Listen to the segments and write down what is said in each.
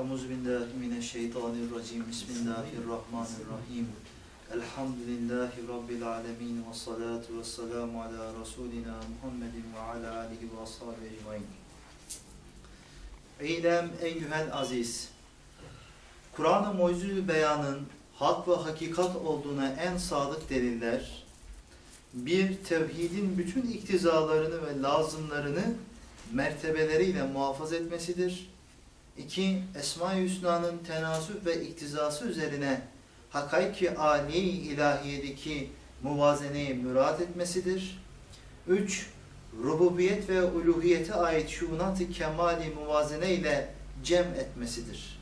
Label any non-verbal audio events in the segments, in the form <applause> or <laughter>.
Euzu billahi mineşşeytanirracim. Bismillahirrahmanirrahim. Elhamdülillahi rabbil alamin ve salatu vesselamu ala rasulina Muhammedin ve ala alihi ve ashabihi ecmaîn. Eylem eyyuhel aziz. Kur'an-ı Mucizül Beyan'ın hak ve hakikat olduğuna en sadık deliller, bir, tevhidin bütün iktizalarını ve lazımlarını mertebeleriyle muhafaza etmesidir. İki, Esma-i Hüsna'nın tenasüp ve iktizası üzerine hakaiki âli ilahiyedeki muvazeneyi mürat etmesidir. Üç, rububiyet ve uluhiyete ait şuunat-ı kemali muvazene ile cem etmesidir.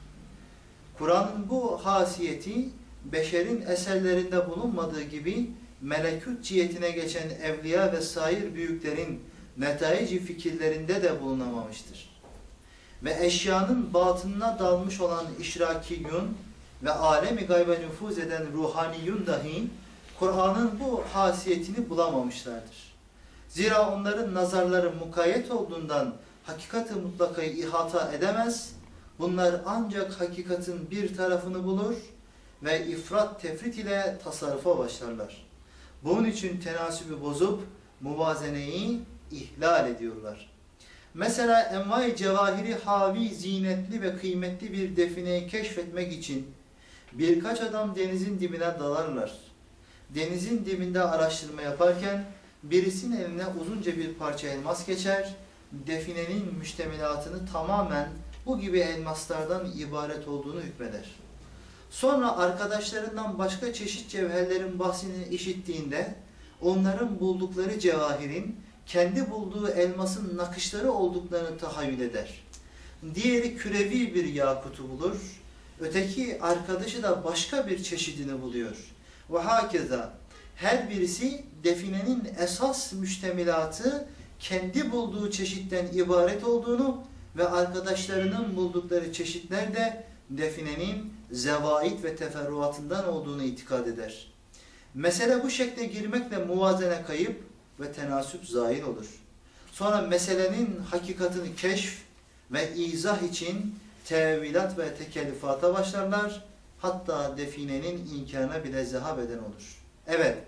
Kur'an'ın bu hasiyeti beşerin eserlerinde bulunmadığı gibi melekut cihetine geçen evliya ve sair büyüklerin netaici fikirlerinde de bulunamamıştır. Ve eşyanın batınına dalmış olan işrakiyun ve alemi gaybe nüfuz eden ruhaniyun dahi Kur'an'ın bu hasiyetini bulamamışlardır. Zira onların nazarları mukayyet olduğundan hakikati mutlakayı ihata edemez, bunlar ancak hakikatin bir tarafını bulur ve ifrat tefrit ile tasarrufa başlarlar. Bunun için tenasübü bozup muvazeneyi ihlal ediyorlar. Mesela envai cevahiri havi, zinetli ve kıymetli bir defineyi keşfetmek için birkaç adam denizin dibine dalarlar. Denizin dibinde araştırma yaparken birisinin eline uzunca bir parça elmas geçer, definenin müştemilatını tamamen bu gibi elmaslardan ibaret olduğunu hükmeder. Sonra arkadaşlarından başka çeşit cevherlerin bahsini işittiğinde onların buldukları cevahirin kendi bulduğu elmasın nakışları olduklarını tahayyül eder. Diğeri kürevi bir yakutu bulur. Öteki arkadaşı da başka bir çeşidini buluyor. Ve hakeza her birisi definenin esas müştemilatı kendi bulduğu çeşitten ibaret olduğunu ve arkadaşlarının buldukları çeşitler de definenin zevait ve teferruatından olduğunu itikad eder. Mesele bu şekle girmekle muvazene kayıp ve tenasüp zahir olur. Sonra meselenin hakikatini keşf ve izah için tevilat ve tekellüfata başlarlar. Hatta definenin inkarına bile zehab eden olur. Evet,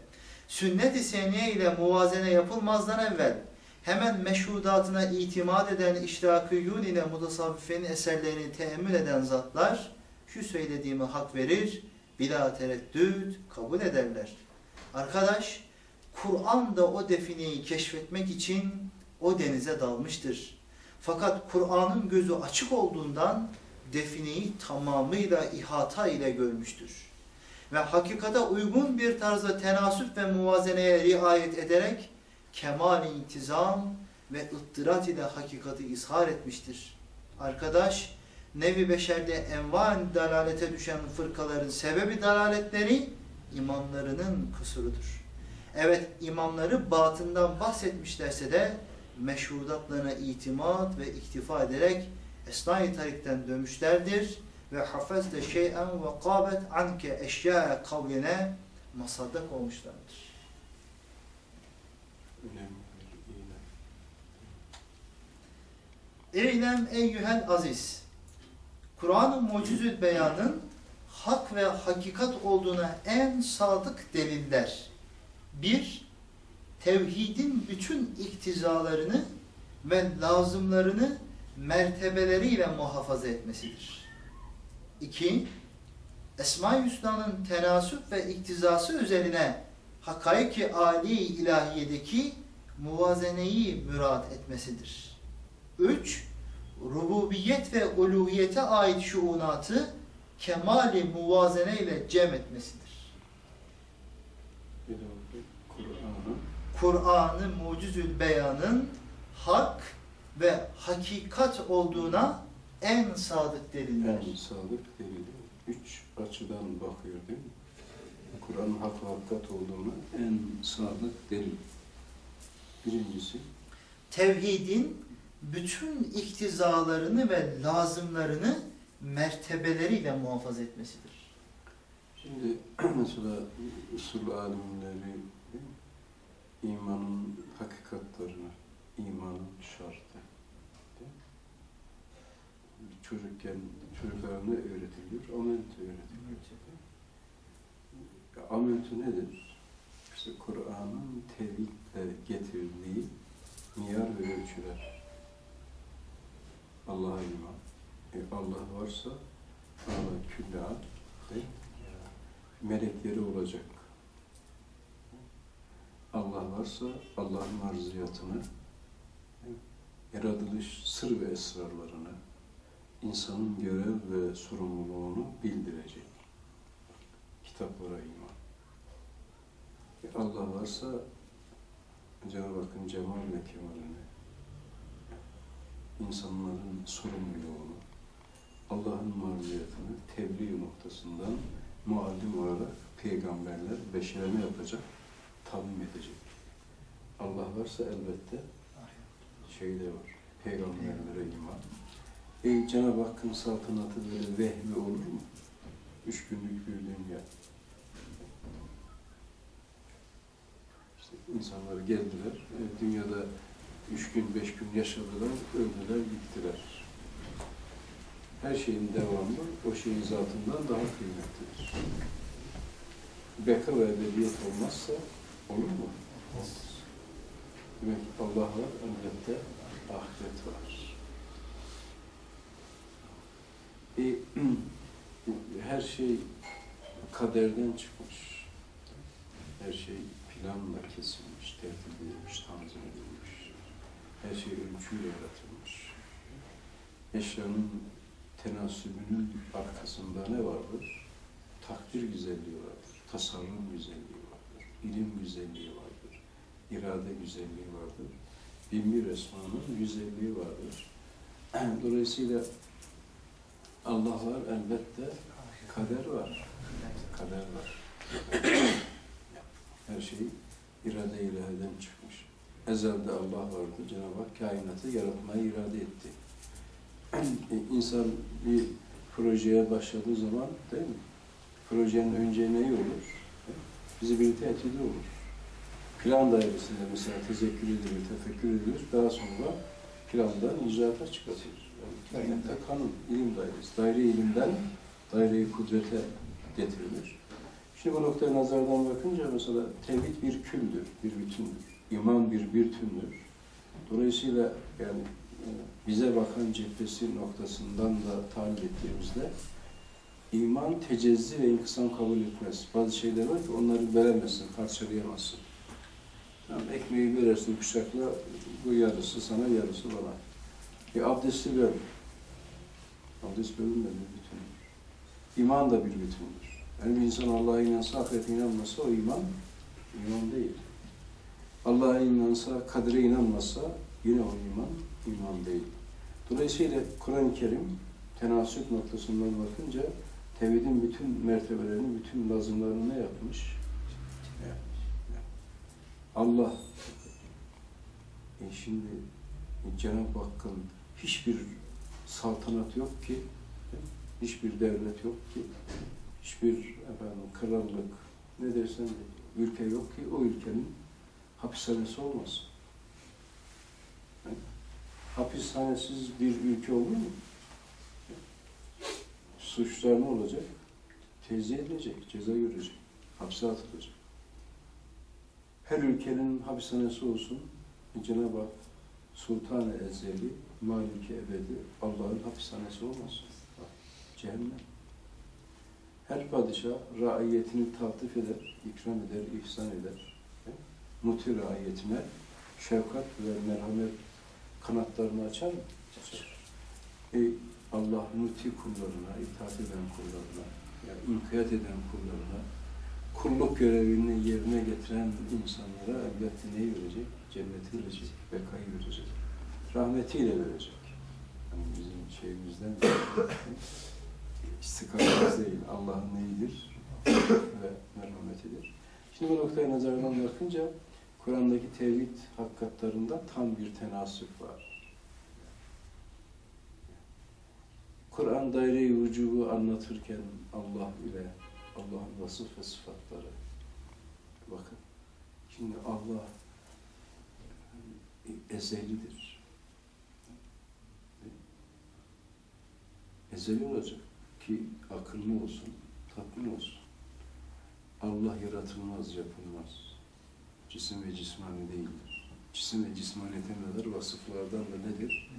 sünnet-i seniye ile muvazene yapılmazdan evvel hemen meşhudatına itimat eden işrakiyun ile mutasavvifenin eserlerini teemmül eden zatlar şu söylediğimi hak verir, bila tereddüt kabul ederler. Arkadaş, Kur'an da o defineyi keşfetmek için o denize dalmıştır. Fakat Kur'an'ın gözü açık olduğundan defineyi tamamıyla ihata ile görmüştür. Ve hakikata uygun bir tarzda tenasüp ve muvazeneye riayet ederek kemal intizam ve ıttırat ile hakikati izhar etmiştir. Arkadaş, nevi beşerde envan dalalete düşen fırkaların sebebi dalaletleri imamlarının kusurudur. Evet imamları batından bahsetmişlerse de meşhudatlarına itimat ve iktifa ederek esnai tarikten dönmüşlerdir ve hafezde şey'en ve kâbet anke eşyâe kavline masaddak olmuşlardır. Eylem eyyühel aziz. Kur'an-ı Mucizül Beyan'ın hak ve hakikat olduğuna en sadık deliller. Bir, tevhidin bütün iktizalarını ve lazımlarını mertebeleriyle muhafaza etmesidir. İki, Esma-i Hüsna'nın tenasüp ve iktizası üzerine hakaiki âli ilahiyedeki muvazeneyi mürat etmesidir. Üç, rububiyet ve uluhiyete ait şuunatı kemali muvazene ile cem etmesidir. Kur'an-ı Mucizül Beyan'ın hak ve hakikat olduğuna en sadık deliller. En sadık delili. Üç açıdan bakıyor değil mi? Kur'an'ın hak ve hakikat olduğuna en sadık delil. Birincisi. Tevhidin bütün iktizalarını ve lazımlarını mertebeleriyle muhafaza etmesidir. Şimdi <clears throat> mesela usul alimleri imanın hakikatlarını, imanın şartı. çocukken çocuklarına öğretiliyor? Amentü öğretiliyor. Amentü nedir? İşte Kur'an'ın tevhidle getirdiği miyar ve ölçüler. Allah'a iman. E Allah varsa Allah mi? melekleri olacak. Allah varsa Allah'ın marziyatını, yaratılış sır ve esrarlarını, insanın görev ve sorumluluğunu bildirecek. Kitaplara iman. E Allah varsa Cenab-ı Hakk'ın cemal ve kemalini, insanların sorumluluğunu, Allah'ın marziyatını tebliğ noktasından muallim olarak peygamberler beşere ne yapacak? Talim edecek. Allah varsa elbette şey de var. Peygamberlere iman. E Cenab-ı Hakk'ın saltanatı böyle vehmi olur mu? Üç günlük bir dünya. İşte insanlar geldiler. E, dünyada üç gün, beş gün yaşadılar, öldüler, gittiler. Her şeyin devamı o şeyin zatından daha kıymetlidir. Beka ve ebediyet olmazsa olur mu? Olmaz. Demek Allah var, elbette ahiret var. E, <clears throat> her şey kaderden çıkmış. Her şey planla kesilmiş, tertip edilmiş, tanzim edilmiş. Her şey ölçüyle yaratılmış. Eşyanın tenasübünün arkasında ne vardır? Takdir güzelliği vardır, tasarruf güzelliği ilim güzelliği vardır, irade güzelliği vardır, binbir esmanın güzelliği vardır. <clears throat> Dolayısıyla Allah var, elbette kader var. Kader var. <clears throat> Her şey irade ilahiden çıkmış. Ezelde Allah vardı, Cenab-ı Hak kainatı yaratmayı irade etti. <clears throat> İnsan bir projeye başladığı zaman değil mi? Projenin önce neyi olur? Fizibilite etüdü olur. Plan dairesinde mesela tezekkür edilir, tefekkür edilir. Daha sonra plandan icraata çıkartılır. Yani kainatta kanun, ilim dairesi. Daire ilimden daire-i kudrete getirilir. Şimdi bu noktaya nazardan bakınca mesela tevhid bir küldür, bir bütündür. İman bir bütündür. Dolayısıyla yani bize bakan cephesi noktasından da tahlil ettiğimizde iman tecezzi ve inkısam kabul etmez. Bazı şeyler var ki onları veremezsin, parçalayamazsın. Tamam, ekmeği verirsin bıçakla, bu yarısı sana, yarısı bana. Bir abdesti ver. Abdest bölünmedi bütündür. İman da bir bütündür. Yani bir insan Allah'a inansa, ahirete inanmasa o iman, iman değil. Allah'a inansa, kadere inanmasa yine o iman, iman değil. Dolayısıyla Kur'an-ı Kerim tenasüp noktasından bakınca tevhidin bütün mertebelerini, bütün lazımlarını ne yapmış? Allah e şimdi Cenab-ı Hakk'ın hiçbir saltanat yok ki, hiçbir devlet yok ki, hiçbir efendim krallık, ne dersen de ülke yok ki o ülkenin hapishanesi olmasın hapishanesiz bir ülke olur mu? Suçlar ne olacak? Tezih edilecek, ceza görecek, hapse atılacak. Her ülkenin hapishanesi olsun, Cenab-ı Hak Sultan-ı Ezeli, Maliki Ebedi, Allah'ın hapishanesi olmasın. Cehennem. Her padişah raiyetini taltif eder, ikram eder, ihsan eder. Muti raiyetine şefkat ve merhamet kanatlarını açar mı? Açar. Ey Allah muti kullarına, itaat eden kullarına, yani inkiyat eden kullarına, kulluk görevini yerine getiren insanlara elbette neyi verecek? Cenneti verecek, bekayı verecek. Rahmetiyle verecek. Yani bizim şeyimizden <clears throat> istikametimiz değil, Allah'ın neyidir? ve merhametidir. Şimdi bu noktaya nazardan bakınca Kur'an'daki tevhid hakikatlarında tam bir tenasüp var. Kur'an daire-i vücubu anlatırken Allah ile Allah'ın vasıf ve sıfatları. Bakın, şimdi Allah ezelidir. Ezeli olacak ki akıllı olsun, tatmin olsun. Allah yaratılmaz, yapılmaz. Cisim ve cismani değildir. Cisim ve cismaniyete kadar vasıflardan da nedir?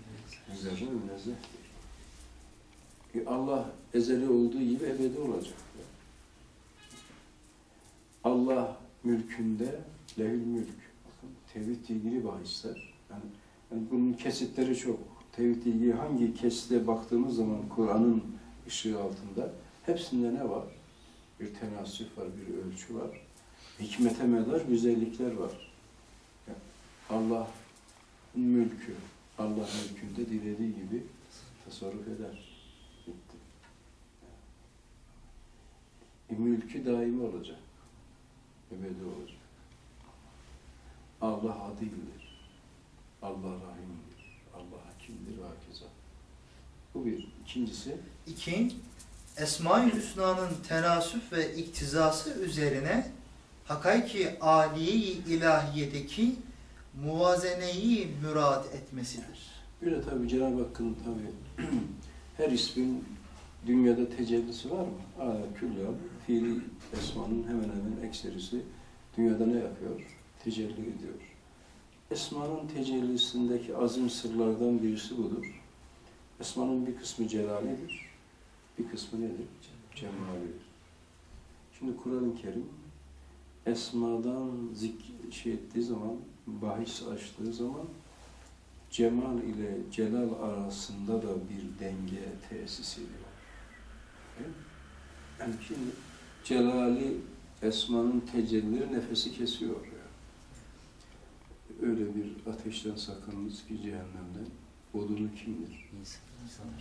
Münezzehtir. Allah ezeli olduğu gibi ebedi olacak. Allah mülkünde lehül mülk. Bakın tevhidle ilgili bahisler. Yani, yani bunun kesitleri çok. Tevhidle ilgili hangi kesite baktığımız zaman Kur'an'ın ışığı altında hepsinde ne var? Bir tenasüf var, bir ölçü var. Hikmete medar güzellikler var. Yani Allah mülkü, Allah mülkünde dilediği gibi tasarruf eder. Bitti. E, mülkü daimi olacak. Ebedi olacak. Allah adildir. Allah rahimdir. Allah hakimdir ve hakeza. Bu bir. İkincisi, İki, Esma-i Hüsna'nın tenasüf ve iktizası üzerine hakayki aliye-i ilahiyedeki muvazeneyi murad etmesidir. bir de tabi Cenab-ı Hakk'ın tabi <clears throat> her ismin dünyada tecellisi var mı? Â, küllâ, fiili esmanın hemen hemen ekserisi dünyada ne yapıyor? Tecelli ediyor. Esmanın tecellisindeki azim sırlardan birisi budur. Esmanın bir kısmı celalidir, bir kısmı nedir? Cemalidir. Şimdi Kur'an-ı Kerim esmadan zik şey ettiği zaman, bahis açtığı zaman cemal ile celal arasında da bir denge tesis ediyor. Yani şimdi celali esmanın tecellileri nefesi kesiyor ya. Öyle bir ateşten sakınınız ki cehennemden. Odunu kimdir?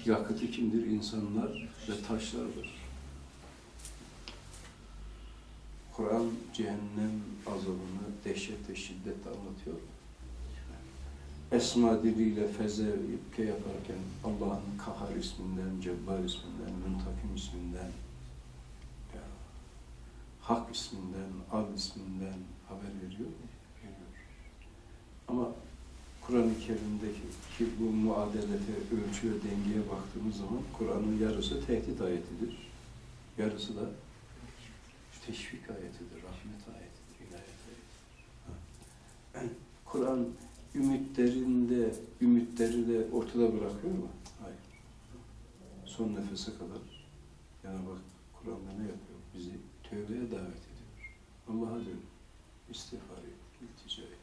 Yakıtı kimdir? İnsanlar ve taşlardır. Kur'an cehennem azabını dehşet ve şiddetle anlatıyor. Esma diliyle feze ipke yaparken Allah'ın Kahar isminden, Cebbar isminden, Muntakim isminden, Hak isminden, Al isminden haber veriyor. veriyor. Ama Kur'an-ı Kerim'deki ki bu muadelete, ölçü ve dengeye baktığımız zaman Kur'an'ın yarısı tehdit ayetidir. Yarısı da teşvik ayetidir, rahmet ayetidir, inayet ayetidir. Kur'an ümitlerinde, ümitleri de ortada bırakıyor mu? Hayır. Son nefese kadar Cenab-ı Hak Kur'an'da ne yapıyor? Bizi tövbeye davet ediyor. Allah'a dön, istiğfar et, iltica et.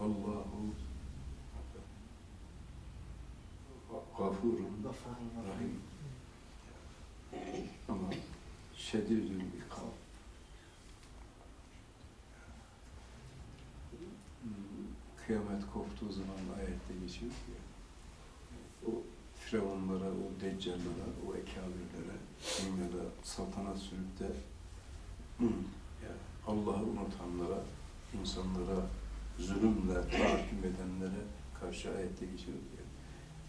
Allahu gafurun rahim. Ama şedidül ikab. Kıyamet koptuğu zaman ayette geçiyor ki o firavunlara, o deccallara, o ekabirlere, dünyada saltanat sürüp de yani Allah'ı unutanlara, insanlara zulümle tahakküm edenlere karşı ayette geçiyor diyor.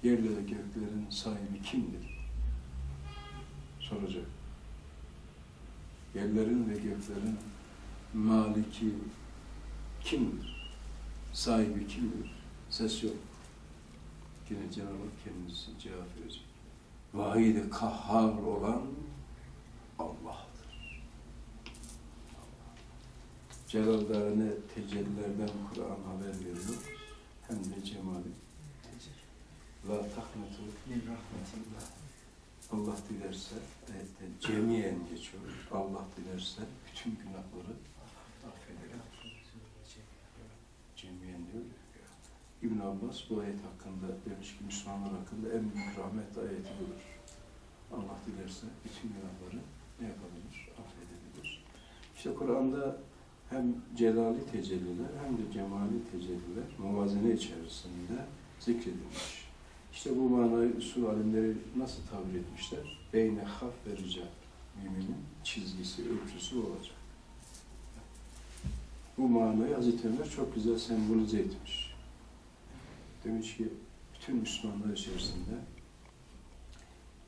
Yerle ve göklerin sahibi kimdir? Soracak. Yerlerin ve göklerin maliki kimdir? Sahibi kimdir? Ses yok. Yine Cenab-ı Hak kendisi cevap verecek. Vahid-i kahhar olan Allah'tır. Celallerine tecellilerden Kur'an haber veriyor. Hem de cemali. La tahmetu Min rahmetillah. Allah dilerse ayette cemiyen geçiyor. Allah dilerse bütün günahları affeder. Cemiyen diyor ya. İbn Abbas bu ayet hakkında demiş ki Müslümanlar hakkında en büyük rahmet ayeti budur. Allah dilerse bütün günahları ne yapabilir? Affedebilir. İşte Kur'an'da hem celali tecelliler hem de cemali tecelliler muvazene içerisinde zikredilmiş. İşte bu manayı usul alimleri nasıl tabir etmişler? Beyne haf ve rica miminin çizgisi, ölçüsü olacak. Bu manayı Hazreti Ömer çok güzel sembolize etmiş. Demiş ki bütün Müslümanlar içerisinde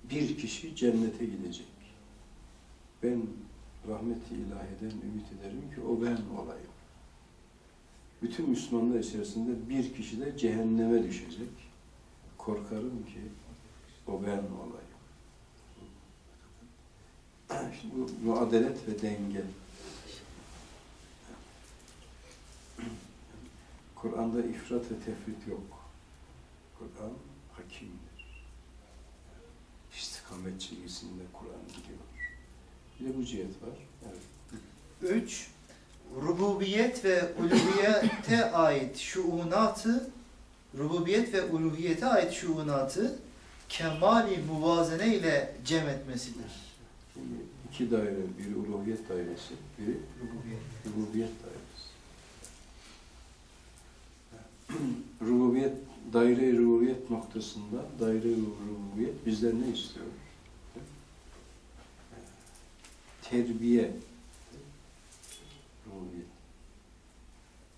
bir kişi cennete gidecek. Ben rahmeti ilahiden ümit ederim ki o ben olayım. Bütün Müslümanlar içerisinde bir kişi de cehenneme düşecek. korkarım ki o ben olayım. <clears throat> Şimdi bu muadelet ve denge. <clears throat> Kur'an'da ifrat ve tefrit yok. Kur'an hakimdir. İstikamet çizgisinde Kur'an gidiyor. Bir de bu cihet var. Evet. 3. Rububiyet ve uluhiyete <coughs> ait şuunatı rububiyet ve uluhiyete ait şuunatı kemali muvazene ile cem etmesidir. Şimdi iki daire, biri uluhiyet dairesi, biri Rububiyet. rububiyet dairesi. <clears throat> rububiyet, daire rububiyet noktasında daire rububiyet bizden ne istiyor? Terbiye. Rububiyet.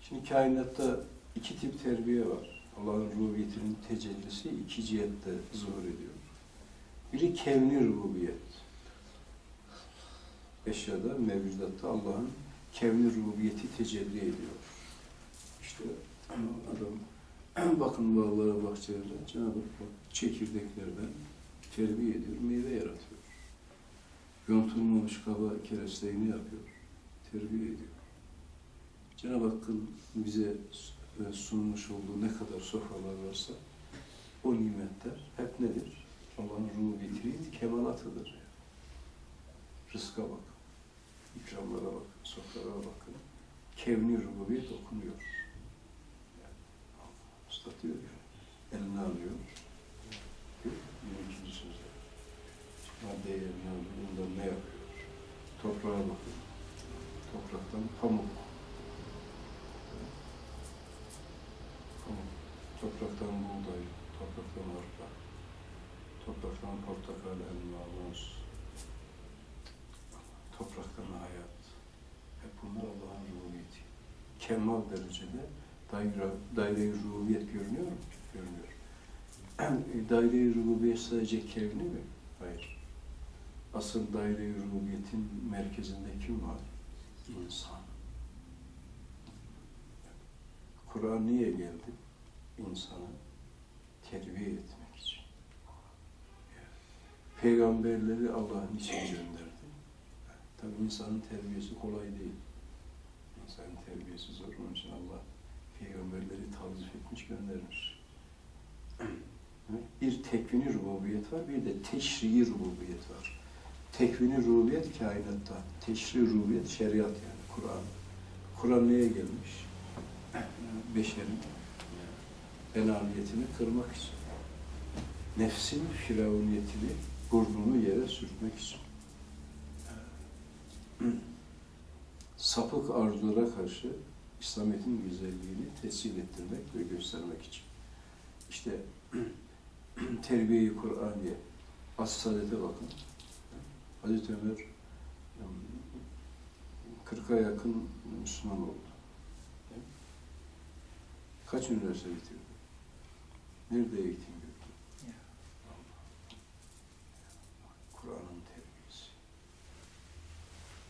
Şimdi kainatta iki tip terbiye var. Allah'ın rububiyetinin tecellisi iki cihette zuhur ediyor. Biri kevni rububiyet. Eşyada, mevcudatta Allah'ın kevni rububiyeti tecelli ediyor. İşte adam <clears throat> bakın bağlara, bahçelere Cenab-ı Hak çekirdeklerden terbiye ediyor, meyve yaratıyor. Yontulmamış kaba keresteğini yapıyor, terbiye ediyor. Cenab-ı Hakk'ın bize e, sunmuş olduğu ne kadar sofralar varsa o nimetler hep nedir? Allah'ın rububiyetinin kemalatıdır. Yani. Rızka bak, ikramlara bak, sofralara bakın. Kevni rububiyet okunuyor. Yani, ıslatıyor yani. Eline alıyor. Bir ikinci sözde. Maddeyi eline alıyor. Bundan ne yapıyor? Toprağa bakın. Topraktan pamuk. Pamuk. Topraktan buğday, topraktan arpa, topraktan portakal, elma, muz, topraktan hayat. Hep bunlar Allah'ın rububiyeti. Kemal derecede daire, daire-i rububiyet görünüyor mu? Görünüyor. daire-i rububiyet sadece kevni mi? Hayır. Asıl daire-i rububiyetin merkezinde kim var? İnsan. Kur'an niye geldi? İnsanı terbiye etmek için. Peygamberleri Allah'ın için gönderdi. Tabi insanın terbiyesi kolay değil. İnsanın terbiyesi zor. Onun için Allah peygamberleri tavzif etmiş, göndermiş. Bir tekvini rububiyet var, bir de teşrii rububiyet var. Tekvini rububiyet kainatta, teşri rububiyet şeriat yani Kur'an. Kur'an neye gelmiş? Beşerin enaniyetini kırmak için. Nefsin firavuniyetini, burnunu yere sürtmek için. Sapık arzulara karşı İslamiyet'in güzelliğini tescil ettirmek ve göstermek için. İşte <clears throat> terbiye-i Kur'aniye, as-saadete bakın. Hazreti Ömer 40'a yakın Müslüman oldu. Kaç üniversite bitirdi? Nerede eğitim gördü? Kur'an'ın terbiyesi.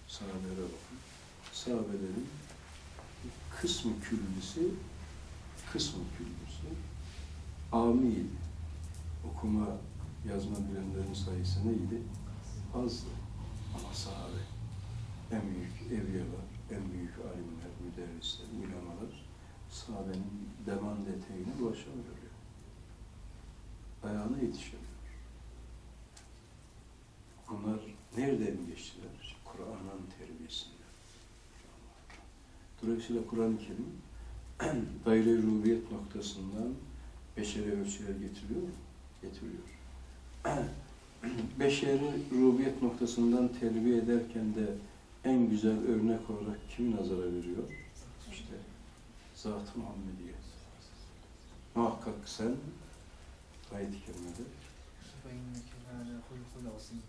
Sahabelere bakın. Sahabelerin kısmı küllüsü, kısmı küllüsü amiydi. Okuma, yazma bilenlerin sayısı neydi? Azdı. Ama sahabe, en büyük evliyalar, en büyük alimler, müderrisler, ulemalar sahabenin deman eteğine ulaşamıyor. Ayağına yetişemiyor. Bunlar nereden geçtiler? Kur'an'ın. Dolayısıyla Kur'an-ı Kerim <clears throat> daire rubiyet noktasından beşeri ölçüler getiriyor? Getiriyor. <clears throat> Beşeri rubiyet noktasından terbiye ederken de en güzel örnek olarak kimi nazara veriyor? İşte Zat-ı Muhammediye. Muhakkak sen ayet-i kerimede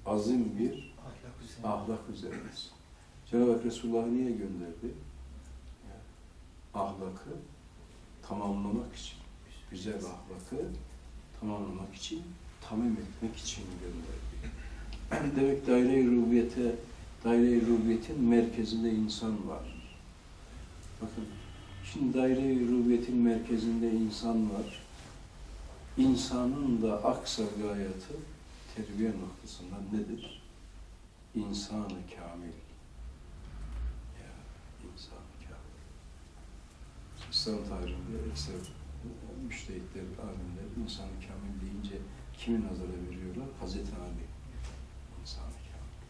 azim bir ahlak üzerindesin. Cenab-ı Hak Resulullah'ı niye gönderdi? Ahlakı tamamlamak için, güzel ahlakı tamamlamak için, tamim etmek için gönderdi. Demek daire-i rubiyete, daire-i rubiyetin merkezinde insan var. Bakın, şimdi daire-i rubiyetin merkezinde insan var. insanın da aksa gayeti terbiye noktasından nedir? İnsanı kamil. Ya, insan-ı kamil. İslam tarihinde ekser müştehitler, alimler insan-ı kamil deyince kimi nazara veriyorlar? Hazreti Ali. İnsan-ı kamil.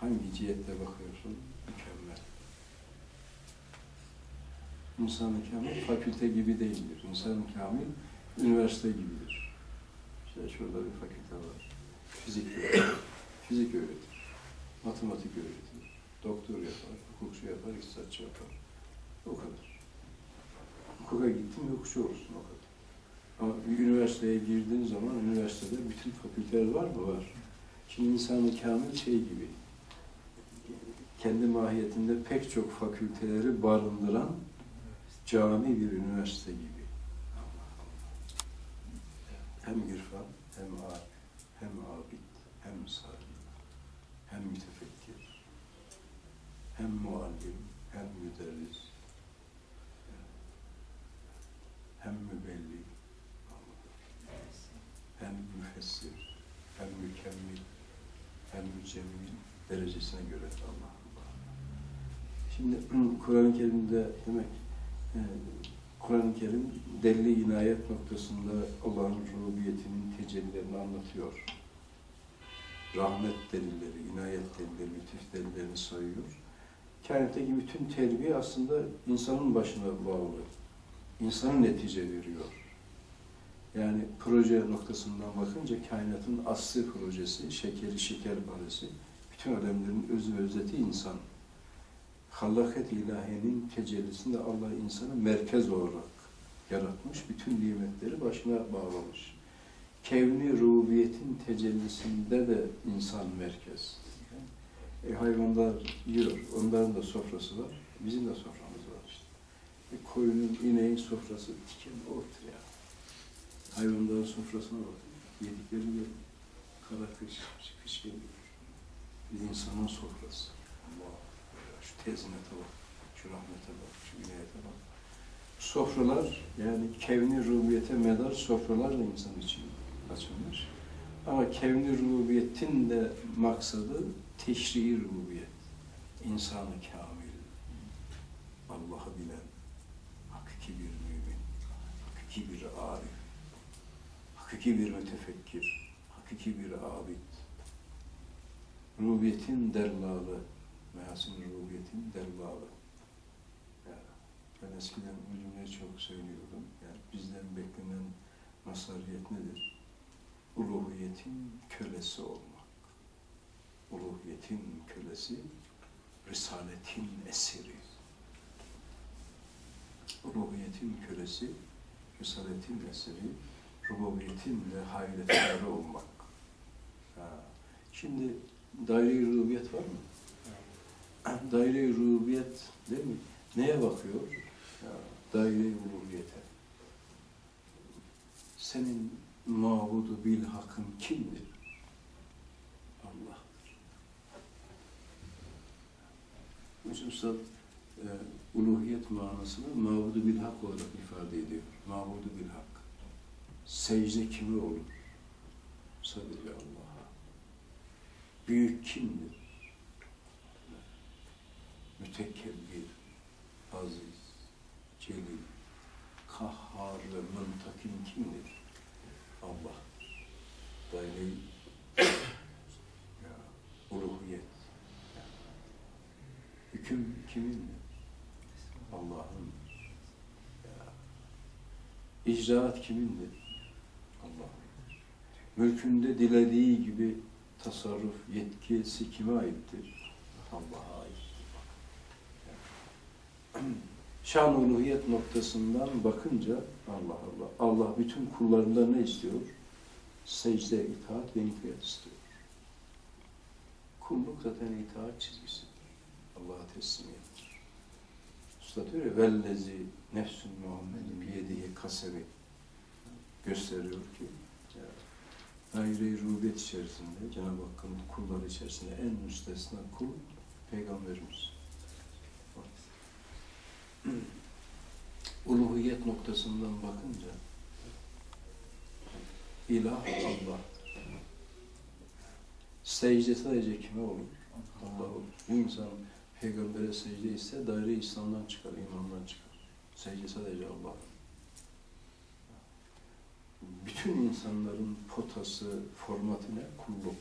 Hangi cihette bakıyorsun? Mükemmel. İnsan-ı kamil fakülte gibi değildir. İnsan-ı kamil üniversite gibidir. İşte şurada bir fakülte var. Fizik. Fizik öğretir. Matematik öğretir. Doktor yapar, hukukçu yapar, iktisatçı yapar. O kadar. Hukuka gittin mi hukukçu olursun o kadar. Ama bir üniversiteye girdiğin zaman üniversitede bütün fakülteler var mı? Var. Şimdi insan-ı kamil şey gibi, kendi mahiyetinde pek çok fakülteleri barındıran cami bir üniversite gibi. Hem irfan, hem arif, hem salih, hem mütefekkir, hem muallim, hem müderris, hem mübelli, hem müfessir, hem mükemmel, hem mücemmil derecesine göre Allah Şimdi <clears throat> Kur'an-ı Kerim'de demek e, Kur'an-ı Kerim delili inayet noktasında Allah'ın rububiyetinin tecellilerini anlatıyor. Rahmet delilleri, inayet delilleri, lütuf delillerini sayıyor. Kainattaki bütün terbiye aslında insanın başına bağlı. İnsanın netice veriyor. Yani proje noktasından bakınca kainatın asli projesi, şekeri şeker baresi, bütün alemlerin özü özeti insan. Hallakat ilahiyenin tecellisinde Allah insanı merkez olarak yaratmış, bütün nimetleri başına bağlamış. Kevni rubiyetin tecellisinde de insan merkez. E, hayvanlar yiyor, onların da sofrası var, bizim de soframız var işte. E, koyunun, ineğin sofrası diken ottur ya. Hayvanların sofrasına bak, yedikleri de kara kış, kış geliyor. Bir insanın sofrası. Şu tezinete bak, şu rahmete bak, şu inayete bak. Sofralar, yani kevni rubiyete medar sofralar da insan için açılmış. Ama kevni rubiyetin de maksadı teşrii rubiyet. İnsanı kamil, Allah'ı bilen, hakiki bir mümin, hakiki bir arif, hakiki bir mütefekkir, hakiki bir abid. Rubiyetin derlalı, mehasin rubiyetin derlalı. Yani ben eskiden bu cümleyi çok söylüyordum. Yani bizden beklenen mazhariyet nedir? Uluhiyetin kölesi olmak. Uluhiyetin kölesi, risaletin esiri. Uluhiyetin kölesi, risaletin esiri, rububiyetin ve hayretleri olmak. Ha. Şimdi daire-i rububiyet var mı? Daire-i rububiyet değil mi? Neye bakıyor? Daire-i uluhiyete. Senin mabudu bil hakkın kimdir? Allah'tır. Hocam Üstad e, uluhiyet manasını mabudu bil hak olarak ifade ediyor. Mabudu bil hak. Secde kime olur? Sadece Allah'a. Büyük kimdir? Mütekebbir, aziz, celil, kahhar ve müntakim kimdir? Allah'tır. Daire-i ya, uluhiyet. Hüküm kimindir? Allah'ın. İcraat kimindir? Allah'ın. Mülkünde dilediği gibi tasarruf yetkisi kime aittir? Allah'a ait. <clears throat> Şan uluhiyet noktasından bakınca Allah Allah, Allah bütün kullarından ne istiyor? Secde, itaat ve inkiyat istiyor. Kulluk zaten itaat çizgisidir. Allah'a teslimiyettir. Usta diyor ya, vellezi nefsün Muhammedin biyedihi kasemi gösteriyor ki daire-i rubiyet içerisinde, Cenab-ı Hakk'ın kulları içerisinde en müstesna kul Peygamberimiz. Uluhiyet noktasından bakınca ilah Allah. Secde sadece kime olur? Allah olur. Bu insan peygambere secde ise daire İslam'dan çıkar, imandan çıkar. Secde sadece Allah. Bütün insanların potası, formatı ne? Kulluk.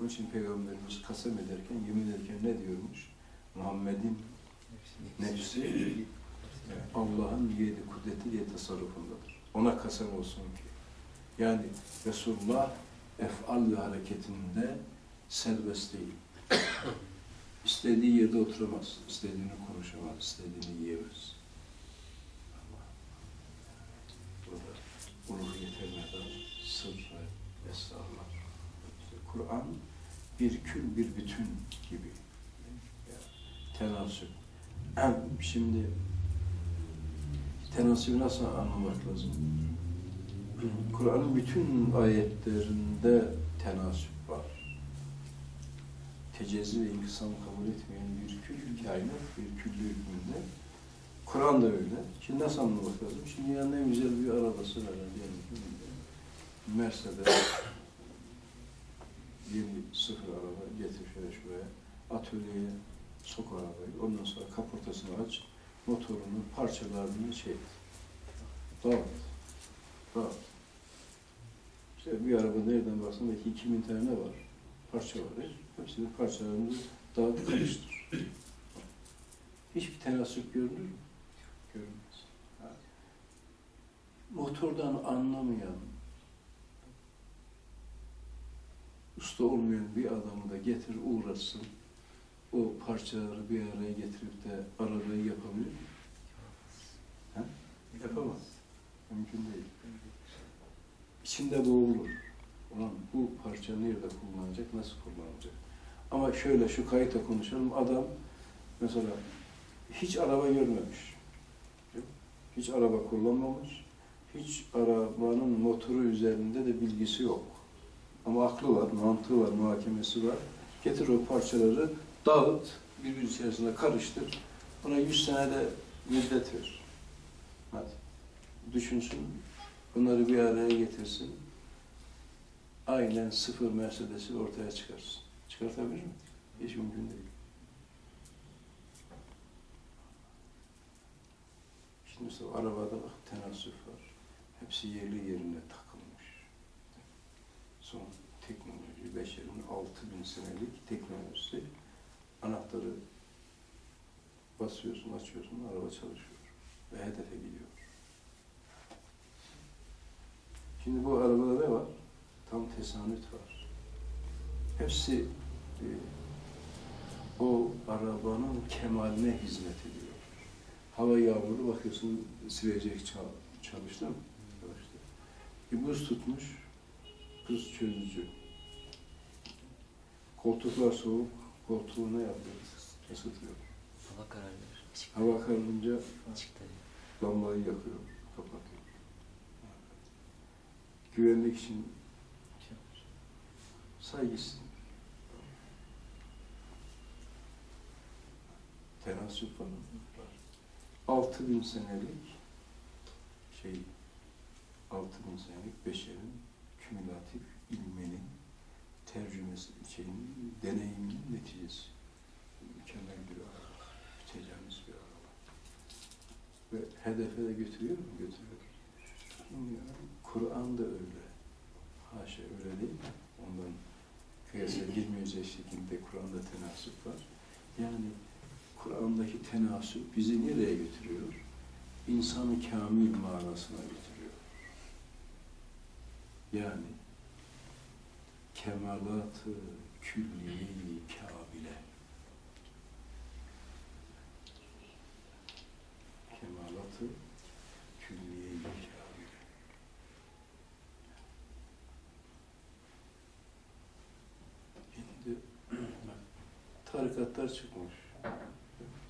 Onun için Peygamberimiz kasem ederken, yemin ederken ne diyormuş? Muhammed'in nefsi Allah'ın yedi kudreti diye tasarrufundadır. Ona kasem olsun ki. Yani Resulullah efal ve hareketinde serbest değil. İstediği yerde oturamaz, istediğini konuşamaz, istediğini yiyemez. Burada uluhiyete medar sır ve esrarlar. İşte Kur'an bir kül, bir bütün gibi. Yani tenasüp. Şimdi tenasübü nasıl anlamak lazım? Kur'an'ın bütün ayetlerinde tenasüp var. Tecezzi ve inkısam kabul etmeyen bir kül, kainat bir küllü hükmünde. Kur'an da öyle. Şimdi nasıl anlamak lazım? Şimdi dünyanın en güzel bir arabası var. Diyelim Mercedes yeni sıfır araba getir şöyle şuraya. Atölyeye sok arabayı. Ondan sonra kaportasını aç. Motorunun parçalarını şey. Dağıt. Dağıt. İşte bir araba nereden baksan belki 2000 tane var. Parça var. Hepsinin parçalarını dağıt karıştır. Hiçbir tenasüp görünür mü? Görünmez. Motordan anlamayan, usta olmayan bir adamı da getir uğraşsın. O parçaları bir araya getirip de arabayı yapabilir mi? Ha? Yapamaz. Mümkün değil. İçinde boğulur. Ulan bu parça nerede kullanacak, nasıl kullanacak? Ama şöyle şu kayıta konuşalım. Adam mesela hiç araba görmemiş. Hiç araba kullanmamış. Hiç arabanın motoru üzerinde de bilgisi yok. Ama aklı var, mantığı var, muhakemesi var. Getir o parçaları dağıt, birbiri içerisinde karıştır. Buna yüz senede müddet ver. Hadi. Düşünsün, bunları bir araya getirsin. Aynen sıfır Mercedes'i ortaya çıkarsın. Çıkartabilir mi? Hiç mümkün değil. Şimdi mesela arabada bak tenasüf var. Hepsi yerli yerine takılmış. Son teknoloji, beşerin 6000 senelik teknolojisi. Anahtarı basıyorsun, açıyorsun, araba çalışıyor. Ve hedefe gidiyor. Şimdi bu arabada ne var? Tam tesanüt var. Hepsi e, o arabanın kemaline hizmet ediyor. Hava yağmuru bakıyorsun silecek çal, çalıştı mı? Çalıştı. Bir buz tutmuş, buz çözücü. Koltuklar soğuk, koltuğu ne yapıyor? Isıtıyor. Hava kararıyor. Hava kararınca lambayı yakıyor, kapatıyor. Güvenlik için saygısın. Tenasüp falan var. Altı bin senelik şey, altı bin senelik beşerin kümülatif ilminin tercümesi, şeyin, deneyiminin neticesi. Mükemmel bir araba, biteceğimiz bir araba. Ve hedefe de götürüyor mu? Götürüyor. Kur'an da öyle. Haşa öyle değil mi? Ondan kıyasa girmeyecek şekilde Kur'an'da tenasüp var. Yani Kur'an'daki tenasüp bizi nereye götürüyor? İnsanı kamil manasına götürüyor. Yani kemalat-ı külliye-i kâbile. Kemalat-ı külliye-i. Şimdi <clears throat> tarikatlar çıkmış.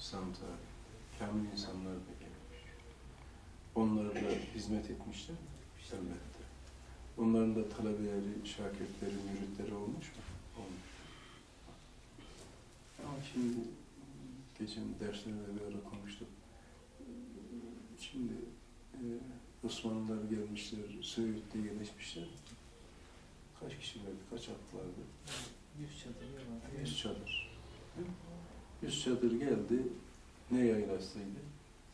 İslam tarihi. Kamil insanlar da gelmiş. Onlara da hizmet etmişler mi? Elbette. Onların da talebeleri, şagirdleri, müritleri olmuş mu? Olmuş. Ama şimdi geçen derslerde bir ara konuştuk. Şimdi e, Osmanlılar gelmişler, Söğüt'te yerleşmişler. Kaç kişi vardı, kaç atlardı? Yüz çadır var. Yüz çadır. Yüz çadır geldi. Ne yaylasıydı?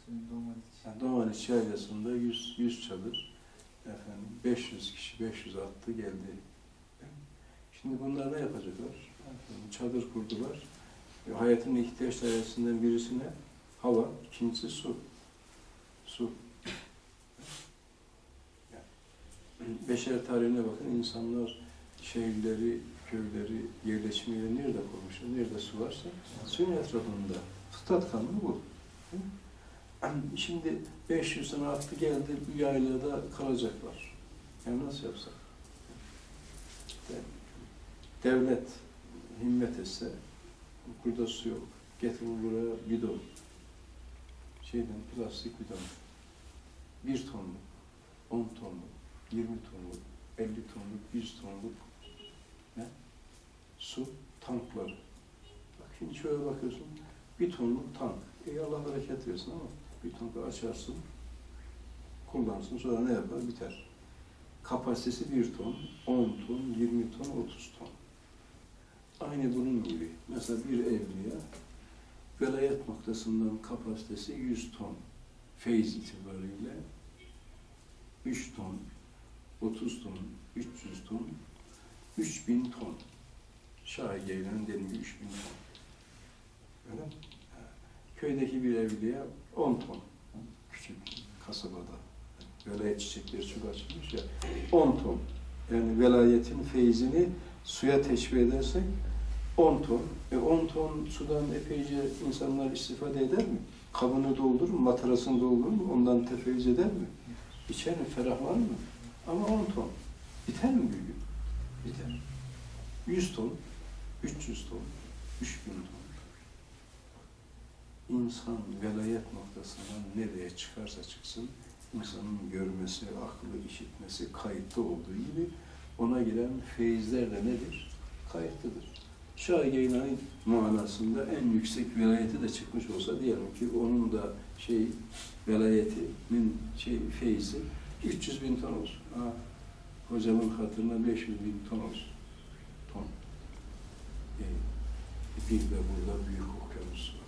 Domaniç. Yani Domaniç yaylasında yüz, yüz çadır. Efendim 500 kişi, 500 attı geldi. Şimdi bunlar ne yapacaklar? Efendim, çadır kurdular. E, hayatın ihtiyaçlarından birisine hava, ikincisi su. Su. Beşer tarihine bakın insanlar şehirleri, köyleri, yerleşimleri nerede kurmuşlar? Nerede su varsa suyun etrafında. Fıtrat kanunu bu. Hı? Şimdi 500 sene attı geldi bu yaylada kalacaklar. Yani nasıl yapsak? Devlet himmet etse burada su yok. Getirin buraya bidon. Şeyden plastik bidon. Bir tonluk, 10 tonluk, 20 tonluk, 50 tonluk, 100 tonluk ne? su tankları. Bak şimdi şöyle bakıyorsun, bir tonluk tank. E Allah bereket versin ama bir tankı açarsın, kullansın, sonra ne yapar? Biter. Kapasitesi bir ton, 10 ton, 20 ton, 30 ton. Aynı bunun gibi. Mesela bir evliya velayet noktasından kapasitesi 100 ton. Feyz itibariyle 3 ton, 30 ton, 300 ton, 3000 ton. Şahi Geylan'ın dediği gibi 3000 ton. Öyle mi? Köydeki bir evliya 10 ton. Küçük kasabada. Velayet çiçekleri çok açılmış ya. 10 ton. Yani velayetin feyzini suya teşvik edersek 10 ton. E 10 ton sudan epeyce insanlar istifade eder mi? Kabını doldurur mu? Matarasını doldurur mu? Ondan tefeyyüz eder mi? İçer mi? Ferahlar mı? Ama 10 ton. Biter mi gün? Biter. 100 ton, 300 ton, 3000 ton. İnsan velayet noktasından nereye çıkarsa çıksın, insanın görmesi, aklı, işitmesi kayıtlı olduğu gibi ona giren feyizler de nedir? Kayıtlıdır. Şah Geylani manasında en yüksek velayeti de çıkmış olsa diyelim ki onun da şey velayetinin şey feyzi 300 bin ton olsun. Ha, hocamın hatırına 500 bin ton olsun. Ton. E, bir de burada büyük okyanus var.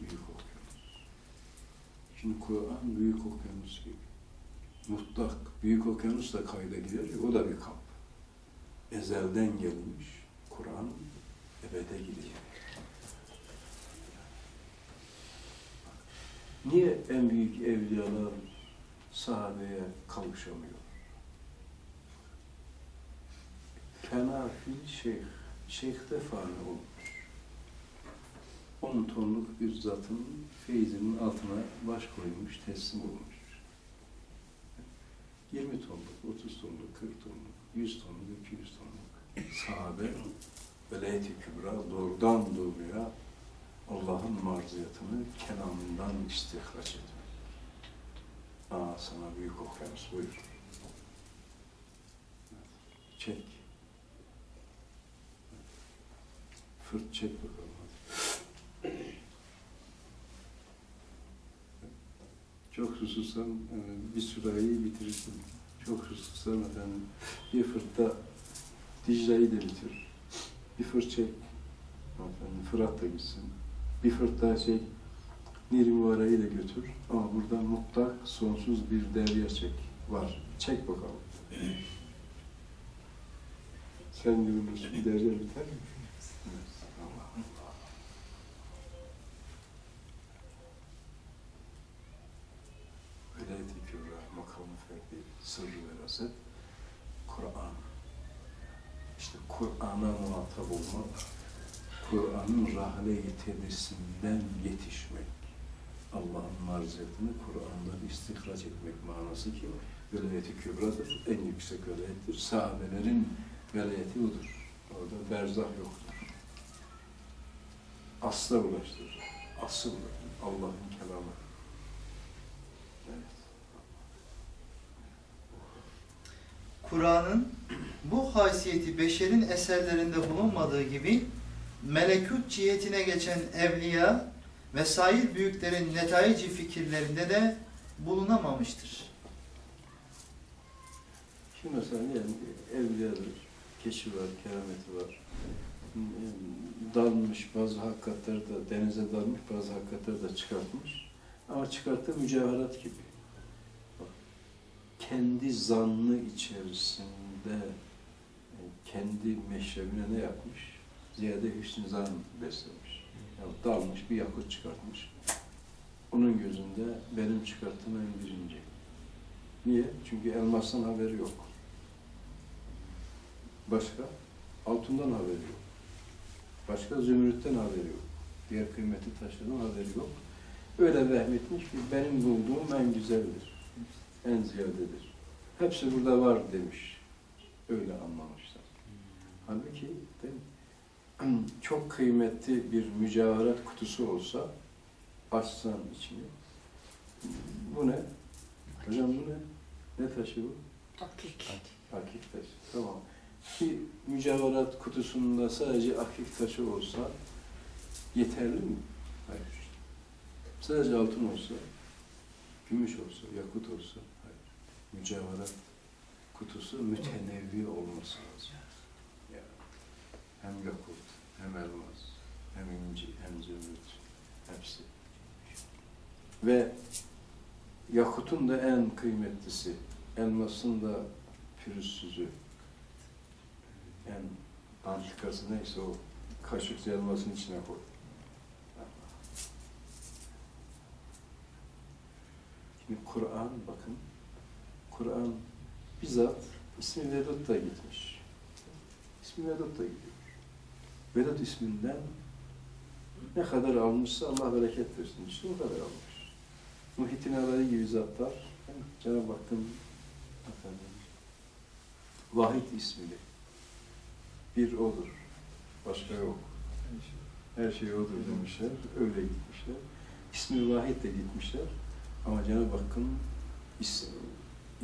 Büyük okyanus. Şimdi Kur'an büyük okyanus gibi. Mutlak büyük okyanus da kayda gider. O da bir kap. Ezelden gelmiş Kur'an ebede gidecek. Niye en büyük evliyalar sahabeye kavuşamıyor? Fena fil şeyh. Şeyh de fani olmuş. 10 tonluk bir zatın feyzinin altına baş koymuş, teslim olmuş. 20 tonluk, 30 tonluk, 40 tonluk, 100 tonluk, 200 tonluk sahabe velayet-i kübra doğrudan doğruya Allah'ın marziyatını kelamından istihraç ediyor. Aa sana büyük okyanus buyur. Çek. Fırt çek bakalım hadi. Çok susuzsan yani bir sürahiyi bitirirsin. Çok susuzsan efendim bir fırtta Dicle'yi de bitir. Bir fırt çek. Efendim, Fırat da gitsin. Bir fırt daha çek. Nil Mübareği götür. Ama burada mutlak sonsuz bir derya çek. Var. Çek bakalım. Sen Yunus bir derya biter mi? Evet. Allah Allah. Velayet-i Kübra, makamı ferdi, veraset, Kur'an. İşte Kur'an'a muhatap olmak, Kur'an'ın rahle-i yetişmek, Allah'ın marziyetini Kur'an'dan istihraç etmek manası ki velayet-i kübradır, en yüksek velayettir. Sahabelerin velayeti budur. Orada berzah yoktur. Asla ulaştır. Asıl Allah'ın kelamı. Evet. Kur'an'ın bu haysiyeti beşerin eserlerinde bulunmadığı gibi melekut cihetine geçen evliya ve sair büyüklerin netayici fikirlerinde de bulunamamıştır. Şimdi mesela yani evliyadır, keşi var, kerameti var. Dalmış bazı hakikatleri de denize dalmış bazı hakikatleri de çıkartmış. Ama çıkarttığı mücevherat gibi. Kendi zannı içerisinde kendi meşrebine ne yapmış? Ziyade hüsnü zan beslemiş. Yani dalmış bir yakut çıkartmış. Onun gözünde benim çıkarttığım en birinci. Niye? Çünkü elmastan haberi yok. Başka? Altından haberi yok. Başka zümrütten haberi yok. Diğer kıymeti taşlardan haberi yok. Öyle vehmetmiş ki benim bulduğum en güzeldir. En ziyadedir. Hepsi burada var demiş. Öyle anlamışlar. Halbuki değil <clears throat> mi? çok kıymetli bir mücevherat kutusu olsa açsan içini. Bu ne? Hocam bu ne? Ne taşı bu? Akik. Akik taşı. Tamam. Ki mücevherat kutusunda sadece akik taşı olsa yeterli mi? Hayır. Sadece altın olsa, gümüş olsa, yakut olsa. Mücevherat kutusu mütenevvi olması lazım. Yani hem yakut, hem elmas, hem inci, hem zümrüt, hepsi. Ve yakutun da en kıymetlisi, elmasın da pürüzsüzü, en antikası neyse o kaşık elmasın içine koy. Şimdi Kur'an bakın, Kur'an bizzat ismi Vedud da gitmiş. İsmi Vedud da gidiyor. Vedud isminden ne kadar almışsa Allah bereket versin. İşte o kadar almış. Muhittin Arabi gibi zatlar, Cenab-ı Hakk'ın efendim, Vahid ismini bir odur. Başka yok. Her şey odur demişler. Öyle gitmişler. İsmi Vahid de gitmişler. Ama Cenab-ı Hakk'ın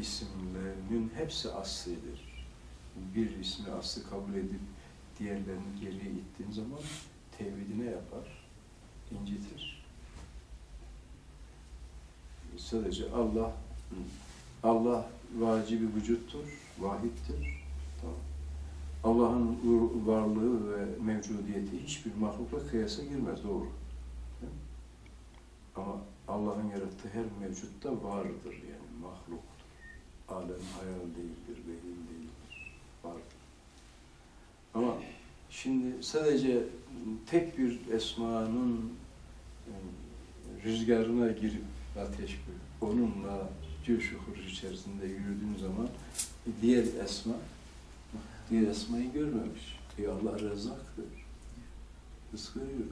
isimlerinin hepsi aslidir. Bir ismi aslı kabul edip diğerlerini geriye ittiğin zaman tevhidine yapar, incitir. Sadece Allah Allah vacibi vücuttur, vahittir. Allah'ın varlığı ve mevcudiyeti hiçbir mahlukla kıyasa girmez, doğru. Ama Allah'ın yarattığı her mevcutta vardır yani mahluktur. Alem hayal değildir, vehim değildir, vardır. Ama şimdi sadece tek bir esmanın rüzgarına girip ateş gibi onunla cüş içerisinde yürüdüğün zaman diğer esma diğer esmayı görmemiş. E Allah rezzaktır. Rızkı veriyor.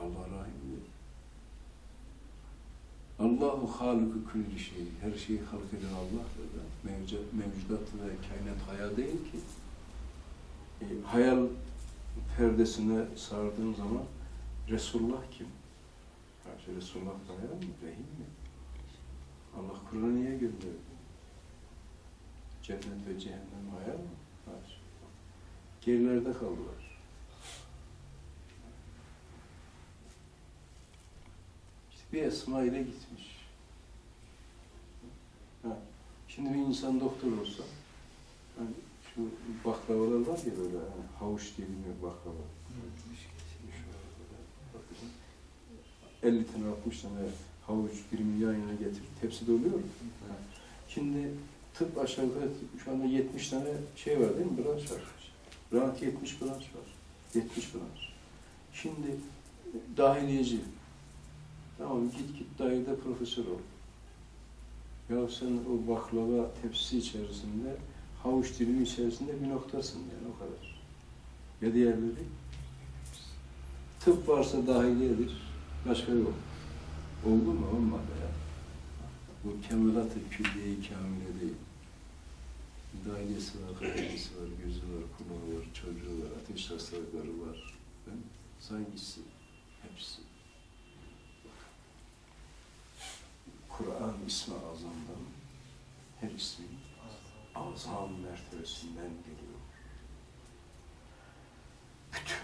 Allah rahimdir. Allahu haliku külli şey. Her şeyi halk eden Allah'tır da. Mevcut, mevcudat ve kainat hayal değil ki. E, hayal perdesine sardığın zaman Resulullah kim? Karşı Resulullah hayal mi? Vehim mi? Allah Kur'an'ı niye gönderdi? Cennet ve cehennem hayal mi? Hayır. Gerilerde kaldılar. İşte bir esma ile gitmiş. Ha. Şimdi bir insan doktor olsa, hani şu baklavalar var ya böyle, hani havuç dilimi baklava. Bakın, 50 tane 60 tane havuç dilimi yan yana getir, tepside oluyor mu? Ha. Şimdi tıp aşağı yukarı şu anda 70 tane şey var değil mi? Branş var. Rahat 70 branş var. 70 branş. Şimdi dahiliyeci. Tamam git git dahilde profesör ol. Ya sen o baklava tepsisi içerisinde, havuç dilimi içerisinde bir noktasın yani o kadar. Ya diğerleri? Tıp varsa dahiliyedir. Başka yok. Oldu mu? Olmadı ya. Bu kemalat-ı külliye-i kamile değil. Dairesi var, kalbisi var, gözü var, kulağı var, çocuğu var, ateş hastalıkları var. Mi? Saygısı, hepsi. Kur'an ismi azamdan, her ismin azam mertebesinden geliyor.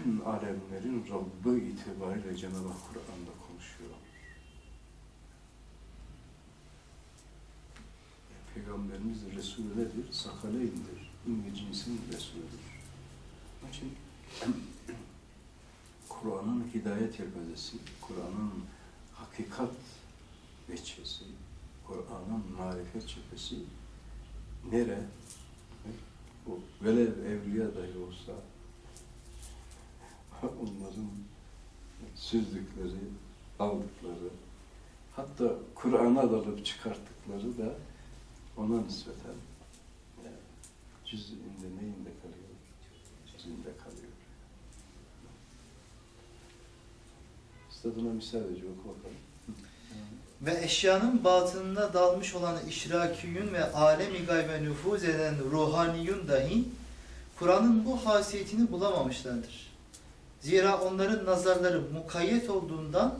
bütün alemlerin Rabbi itibariyle Cenab-ı Kur'an'da konuşuyor. Peygamberimiz Resulü nedir? Sakaleyindir. İnce cinsin Resulüdür. Onun <clears throat> Kur'an'ın hidayet elbezesi, Kur'an'ın hakikat veçhesi, Kur'an'ın marifet cephesi nere? Bu velev evliya dahi olsa <laughs> onların süzdükleri, aldıkları, hatta Kur'an'a dalıp çıkarttıkları da ona nispeten cüz'ünde neyinde kalıyor? Cüz'ünde kalıyor. Üstadına misal ediyor, oku bakalım. Ve eşyanın batınına dalmış olan işrakiyün ve alemi gaybe nüfuz eden ruhaniyun dahi Kur'an'ın bu hasiyetini bulamamışlardır. Zira onların nazarları mukayyet olduğundan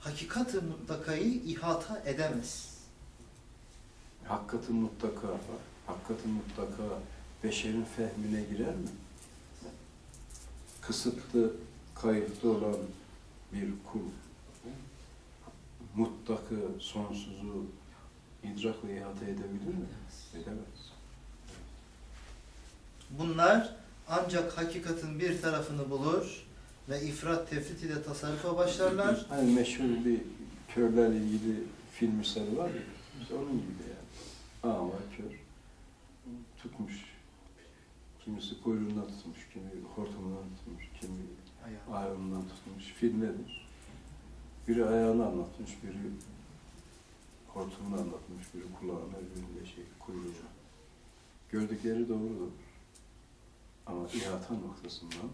hakikati mutlakayı ihata edemez. Hakikati mutlaka, hakikati mutlaka beşerin fehmine girer mi? Kısıtlı, kayıtlı olan bir kul, mutlakı, sonsuzu idrak ve ihata edebilir mi? Edemez. Bunlar ancak hakikatin bir tarafını bulur ve ifrat tefrit ile tasarrufa başlarlar. Hani meşhur bir körlerle ilgili film misali var ya, işte onun gibi yani. Ama kör, tutmuş, kimisi kuyruğundan tutmuş, kimi hortumundan tutmuş, kimi ayağından tutmuş. Film nedir? Biri ayağını anlatmış, biri hortumunu anlatmış, biri kulağına, biri de şey, kuyruğuna. Gördükleri doğrudur. Ama ihata noktasından